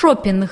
шопинг.